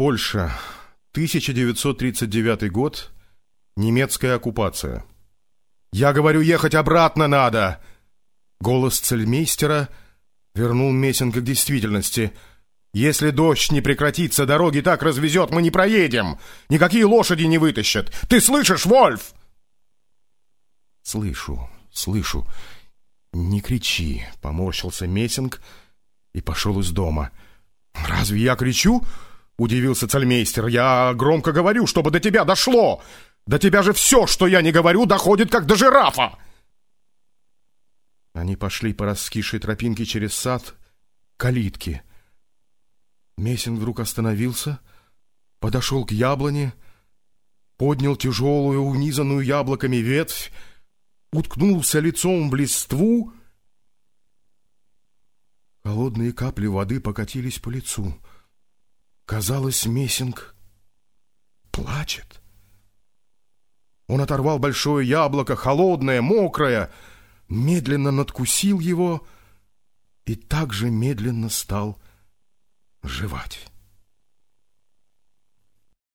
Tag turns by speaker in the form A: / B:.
A: Польша. 1939 год. Немецкая оккупация. «Я говорю, ехать обратно надо!» Голос цельмейстера вернул Мессинга к действительности. «Если дождь не прекратится, дороги так развезет, мы не проедем! Никакие лошади не вытащат! Ты слышишь, Вольф?» «Слышу, слышу. Не кричи!» — поморщился Мессинг и пошел из дома. «Разве я кричу?» — удивился цельмейстер. «Я громко говорю, чтобы до тебя дошло! До тебя же все, что я не говорю, доходит как до жирафа!» Они пошли по раскисшей тропинке через сад к калитке. Мессинг вдруг остановился, подошел к яблоне, поднял тяжелую, унизанную яблоками ветвь, уткнулся лицом в листву. Холодные капли воды покатились по лицу. Казалось, Мессинг плачет. Он оторвал большое яблоко, холодное, мокрое, медленно надкусил его и также медленно стал жевать.